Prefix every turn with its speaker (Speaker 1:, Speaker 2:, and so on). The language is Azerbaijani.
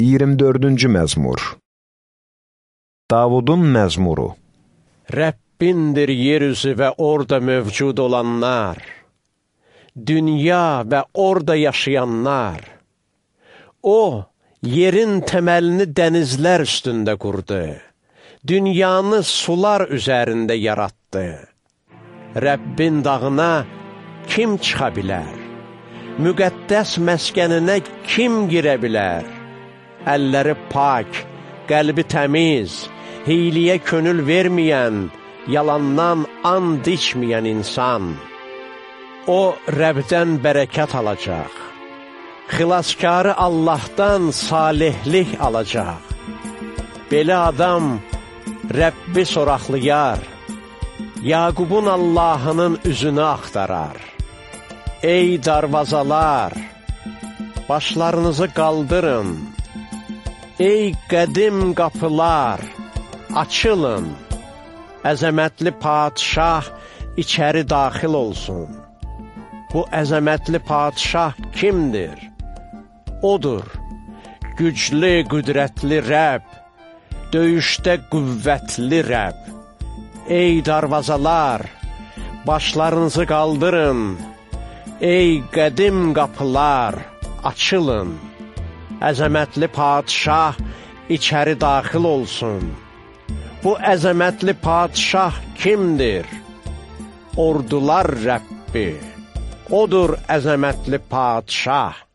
Speaker 1: 24-cü məzmur Davudun məzmuru
Speaker 2: Rəbbindir yerüzü və orada mövcud olanlar, dünya və orada yaşayanlar. O, yerin təməlini dənizlər üstündə qurdu, dünyanı sular üzərində yaratdı. Rəbbin dağına kim çıxa bilər? Müqəddəs məskəninə kim girə bilər? Əlləri pak, qəlbi təmiz, hiyliyə könül verməyən, yalandan and içməyən insan. O, Rəbdən bərəkət alacaq. Xilaskarı Allahdan salihlik alacaq. Belə adam Rəbbi soraqlayar, Yaqubun Allahının üzünü axtarar. Ey darvazalar, başlarınızı qaldırın. Ey qədim qapılar, açılın. Əzəmətli padişah içəri daxil olsun. Bu əzəmətli padişah kimdir? Odur, güclü, qüdrətli Rəbb, döyüşdə qüvvətli Rəbb. Ey darvazalar, başlarınızı qaldırın. Ey qədim qapılar, açılın. Əzəmətli padişah içəri daxil olsun. Bu əzəmətli padişah kimdir? Ordular Rəbbi, odur əzəmətli padişah.